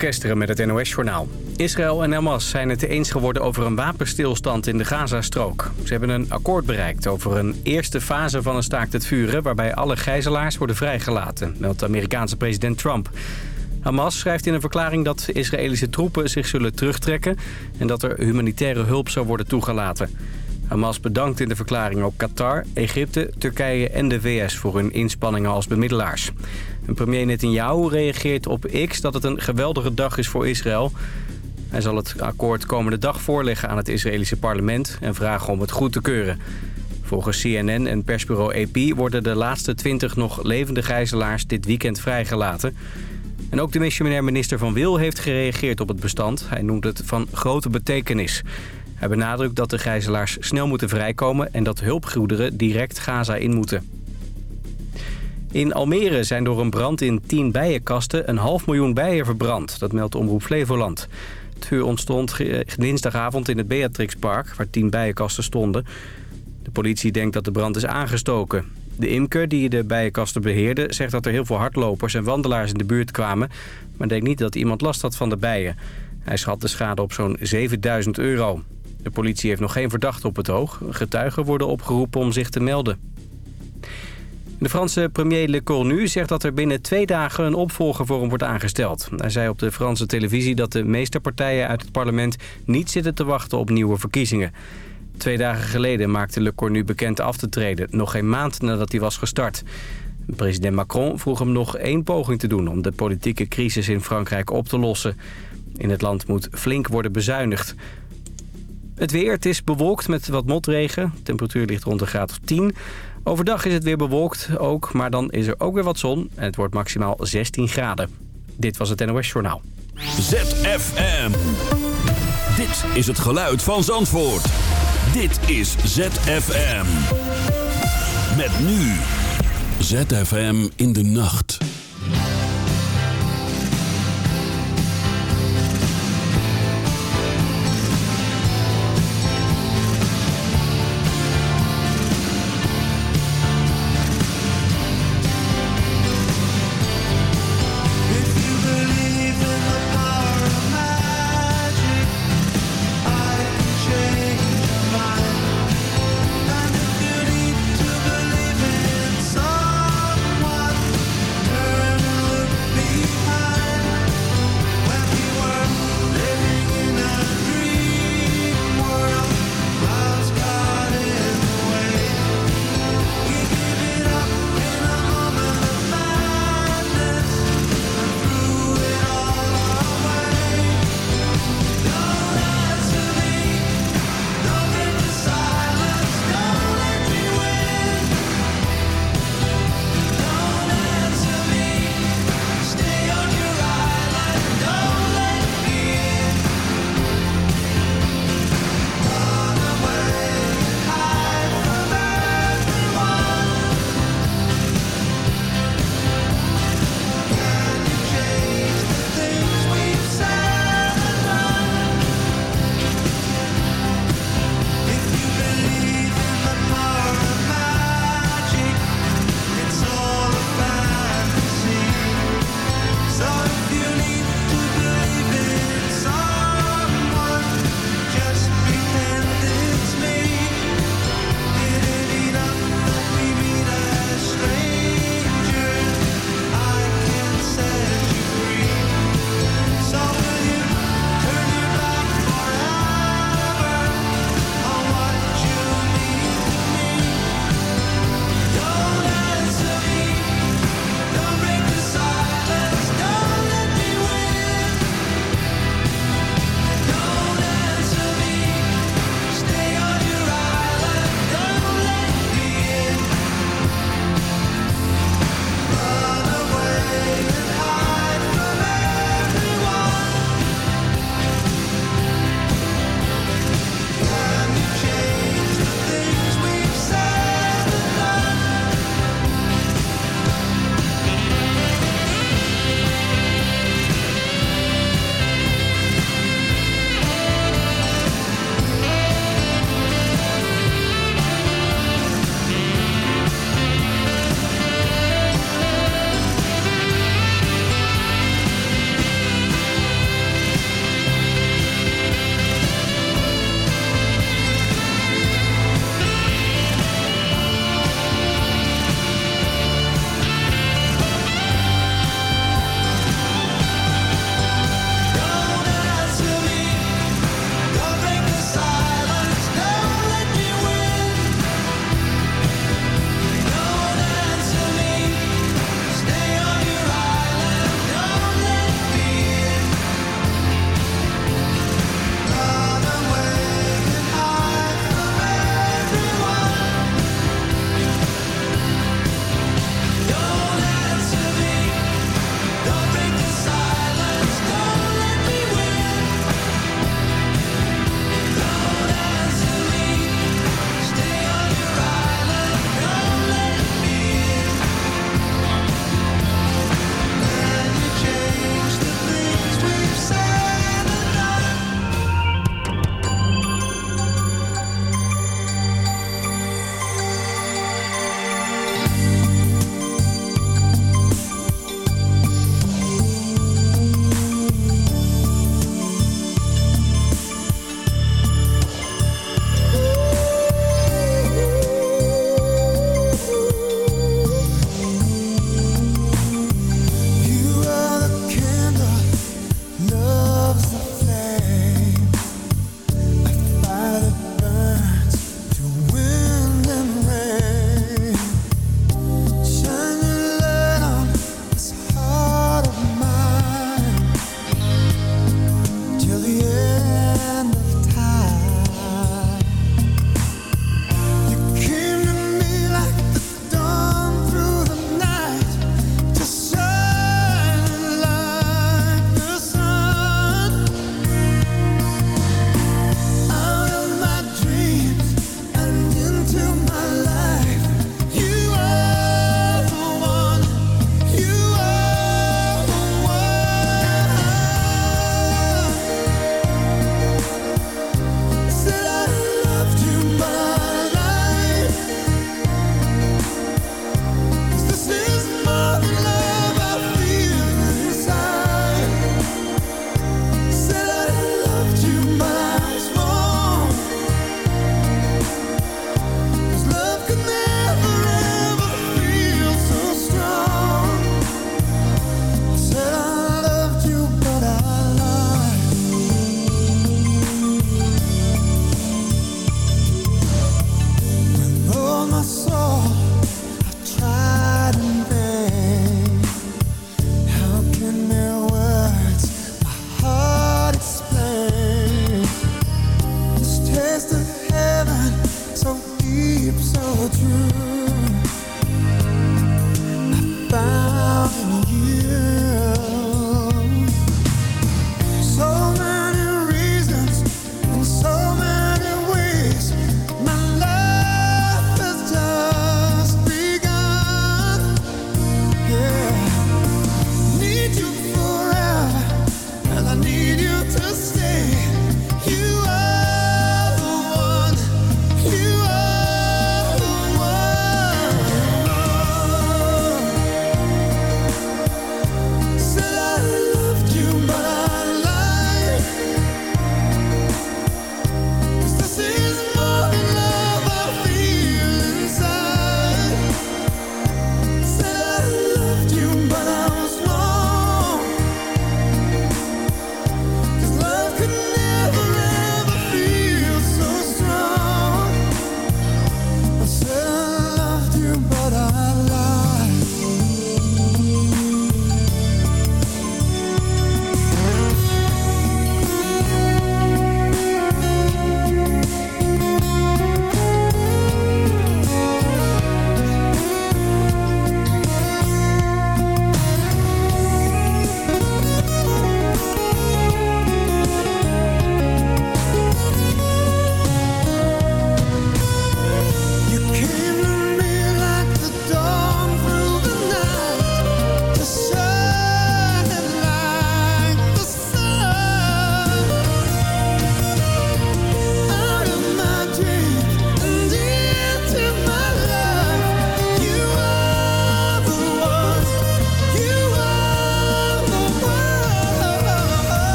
Kesteren met het NOS-journaal. Israël en Hamas zijn het eens geworden over een wapenstilstand in de Gazastrook. Ze hebben een akkoord bereikt over een eerste fase van een staakt het vuren... waarbij alle gijzelaars worden vrijgelaten, meldt Amerikaanse president Trump. Hamas schrijft in een verklaring dat Israëlische troepen zich zullen terugtrekken... en dat er humanitaire hulp zou worden toegelaten. Hamas bedankt in de verklaring ook Qatar, Egypte, Turkije en de VS voor hun inspanningen als bemiddelaars. Premier Netanyahu reageert op X dat het een geweldige dag is voor Israël. Hij zal het akkoord komende dag voorleggen aan het Israëlische parlement en vragen om het goed te keuren. Volgens CNN en persbureau AP worden de laatste 20 nog levende gijzelaars dit weekend vrijgelaten. En ook de missionair minister Van Wil heeft gereageerd op het bestand. Hij noemt het van grote betekenis. Hij benadrukt dat de gijzelaars snel moeten vrijkomen... en dat hulpgoederen direct Gaza in moeten. In Almere zijn door een brand in 10 bijenkasten een half miljoen bijen verbrand. Dat meldt Omroep Flevoland. Het vuur ontstond dinsdagavond in het Beatrixpark, waar 10 bijenkasten stonden. De politie denkt dat de brand is aangestoken. De imker die de bijenkasten beheerde zegt dat er heel veel hardlopers en wandelaars in de buurt kwamen... maar denkt niet dat iemand last had van de bijen. Hij schat de schade op zo'n 7000 euro. De politie heeft nog geen verdachte op het oog. Getuigen worden opgeroepen om zich te melden. De Franse premier Le Cornu zegt dat er binnen twee dagen een opvolger voor hem wordt aangesteld. Hij zei op de Franse televisie dat de meeste partijen uit het parlement niet zitten te wachten op nieuwe verkiezingen. Twee dagen geleden maakte Le Cornu bekend af te treden, nog geen maand nadat hij was gestart. President Macron vroeg hem nog één poging te doen om de politieke crisis in Frankrijk op te lossen. In het land moet flink worden bezuinigd. Het weer, het is bewolkt met wat motregen. De temperatuur ligt rond een graad of 10. Overdag is het weer bewolkt ook, maar dan is er ook weer wat zon. En het wordt maximaal 16 graden. Dit was het NOS Journaal. ZFM. Dit is het geluid van Zandvoort. Dit is ZFM. Met nu. ZFM in de nacht.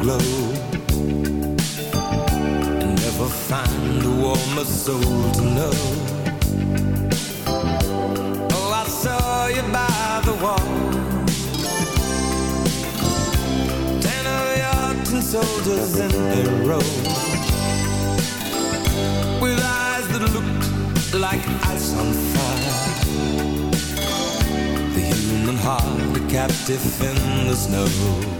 glow. Never find a warmer soul to know. Oh, I saw you by the wall. Ten of your soldiers in a row. With eyes that looked like ice on fire. The human heart a captive in the snow.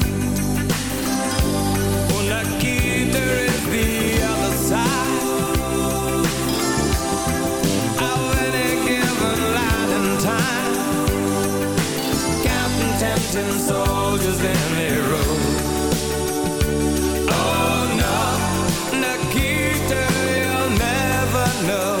Stanley Road. Oh no, Nikita, you'll never know.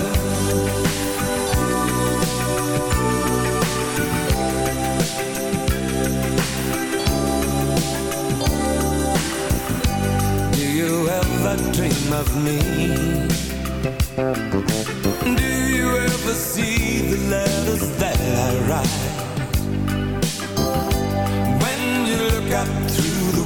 Do you ever dream of me?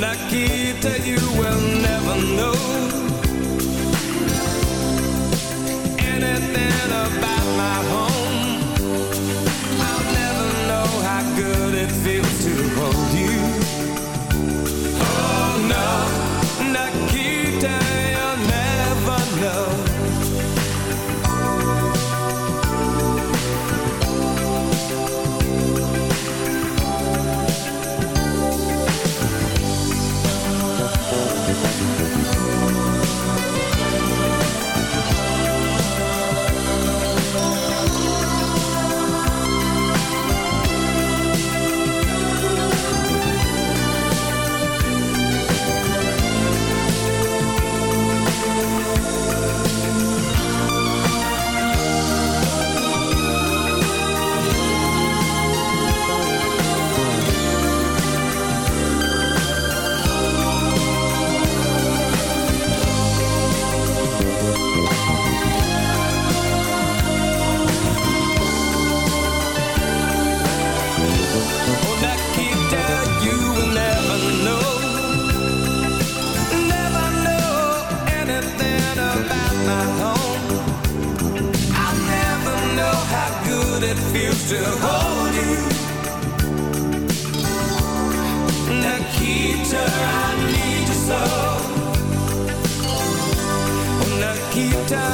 Nakita, you will never know anything about my home. I'll never know how good it feels. to hold you. Nikita, I need you so. Nikita,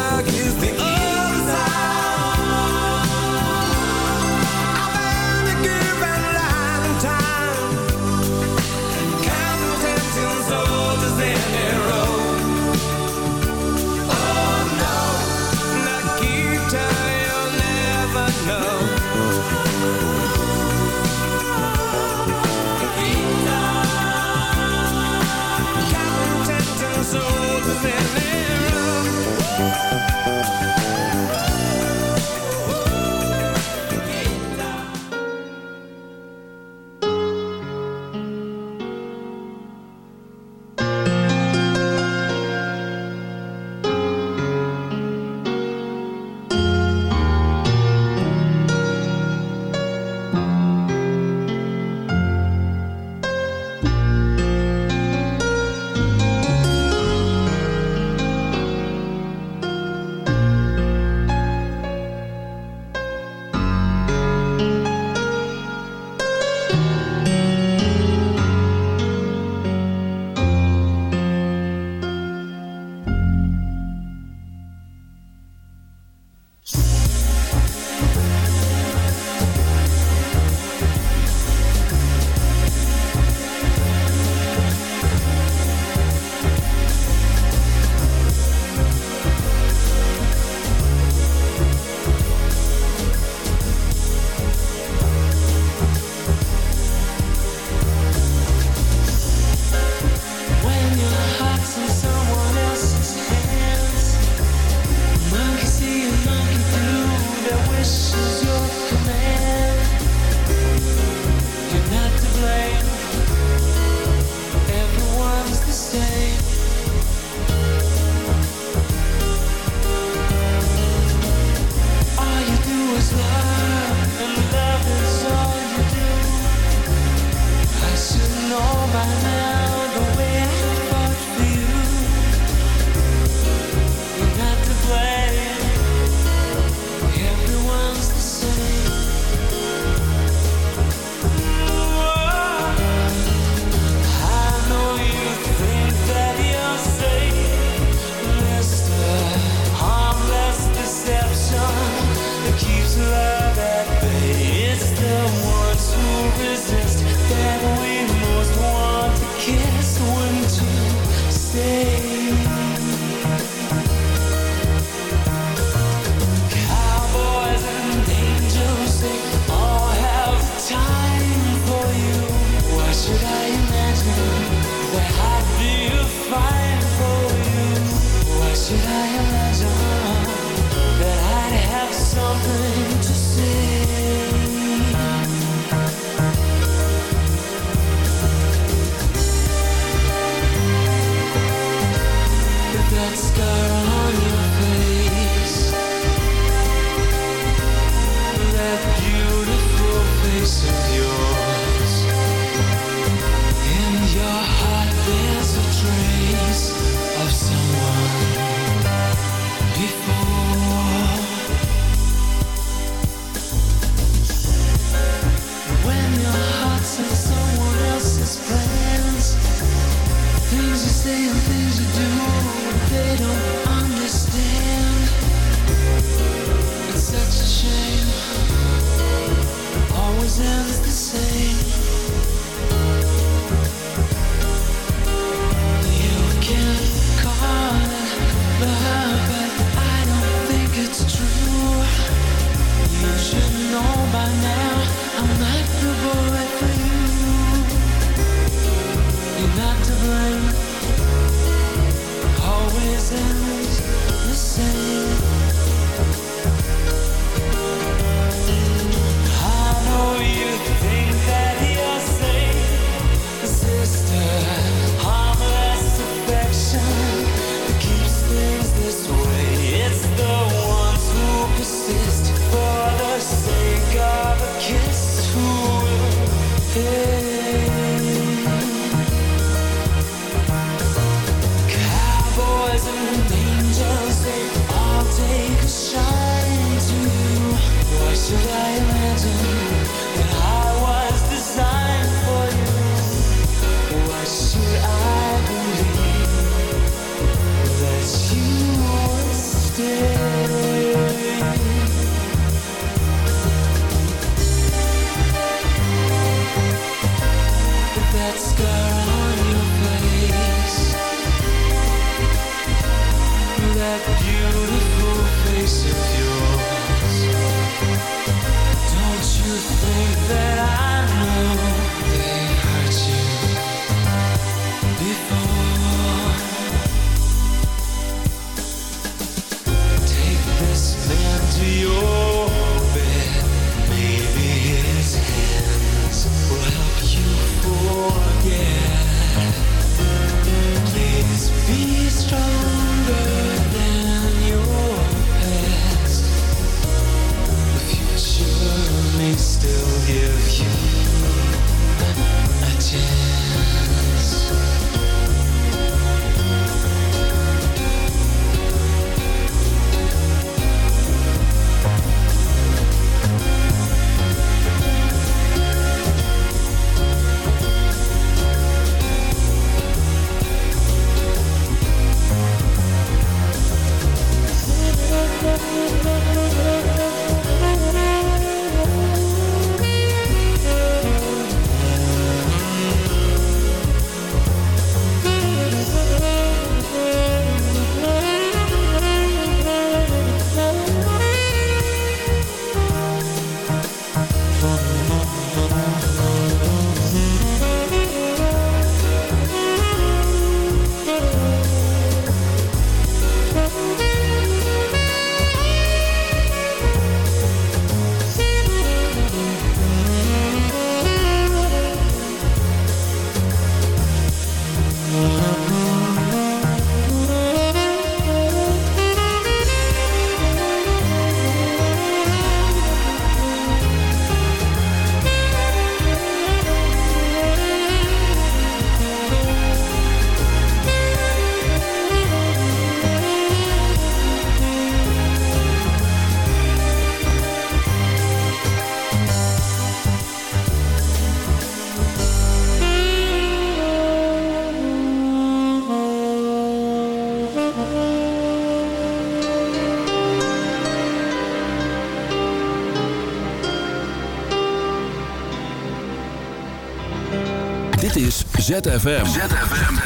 ZFM.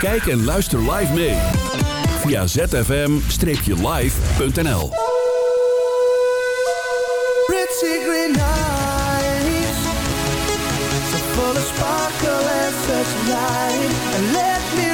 Kijk en luister live mee. Via zfm-live.nl Pretty green eyes So full of sparkle and such light And let me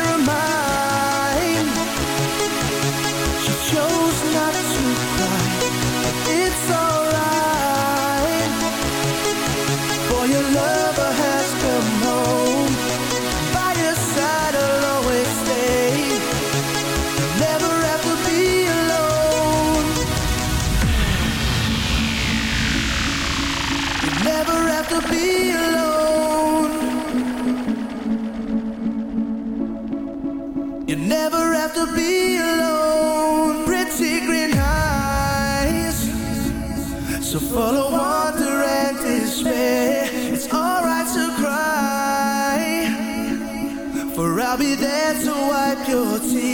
Your tears.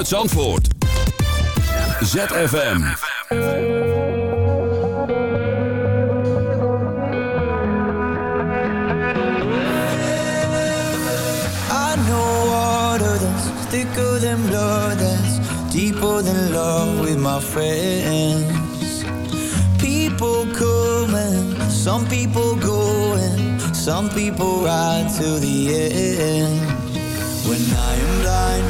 Vanuit Zandvoort. ZFM. I know water that's thicker than blood That's deeper than love with my friends People coming, some people going Some people ride to the end When I am blind,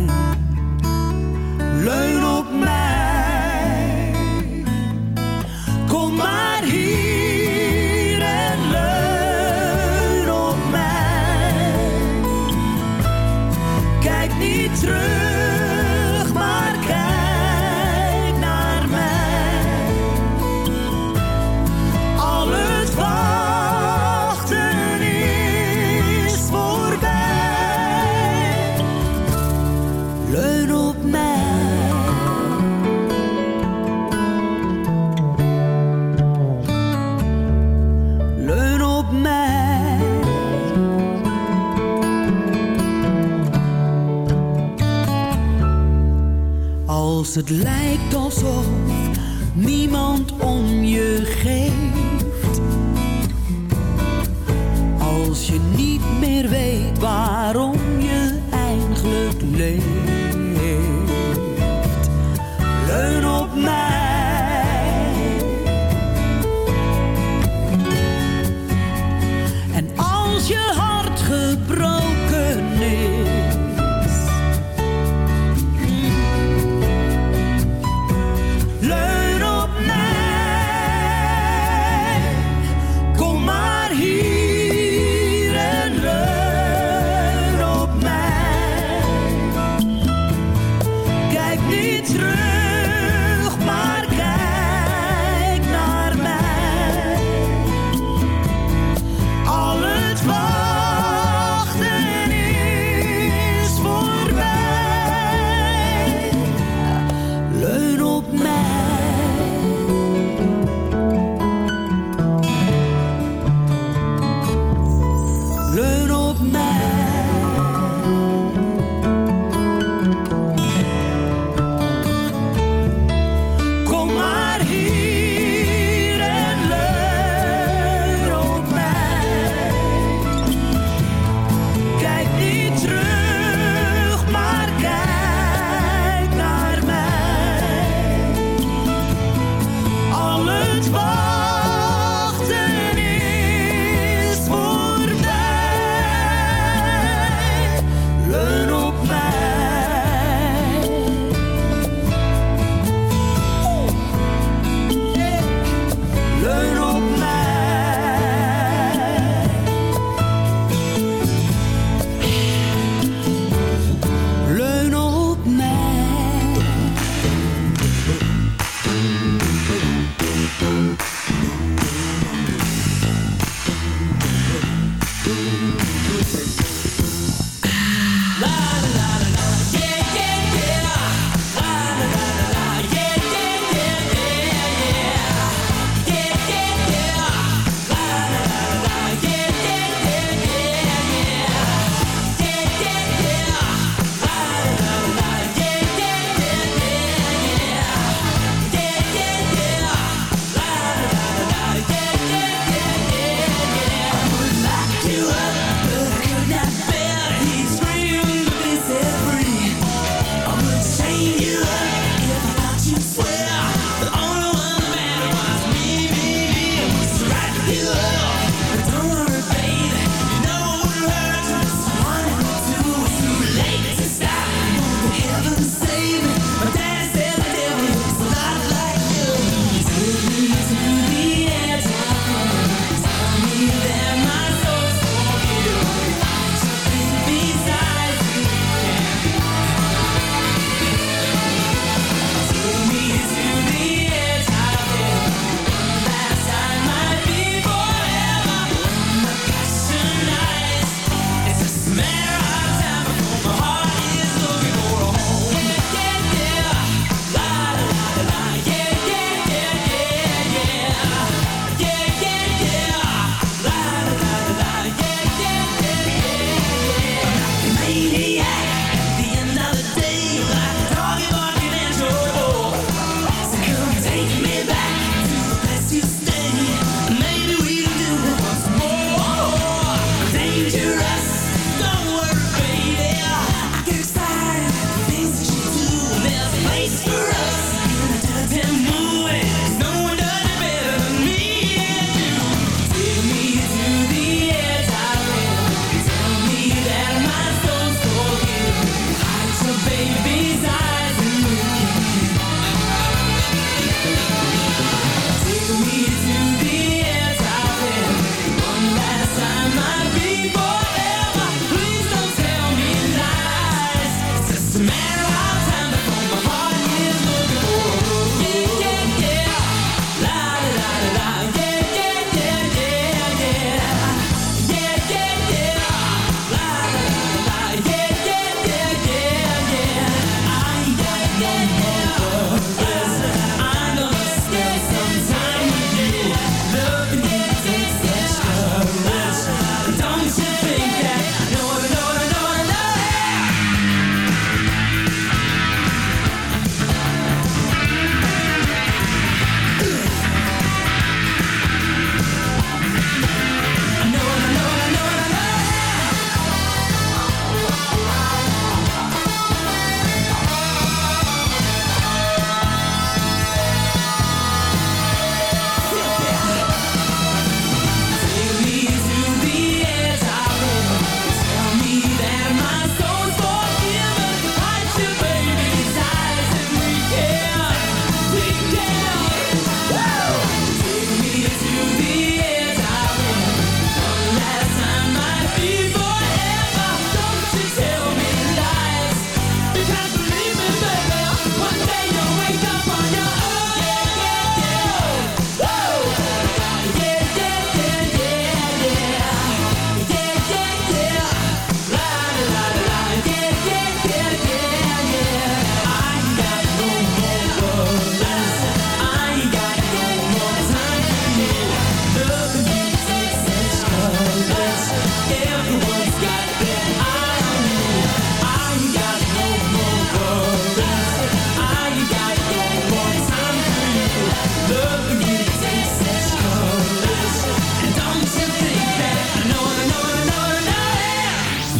het lijkt alsof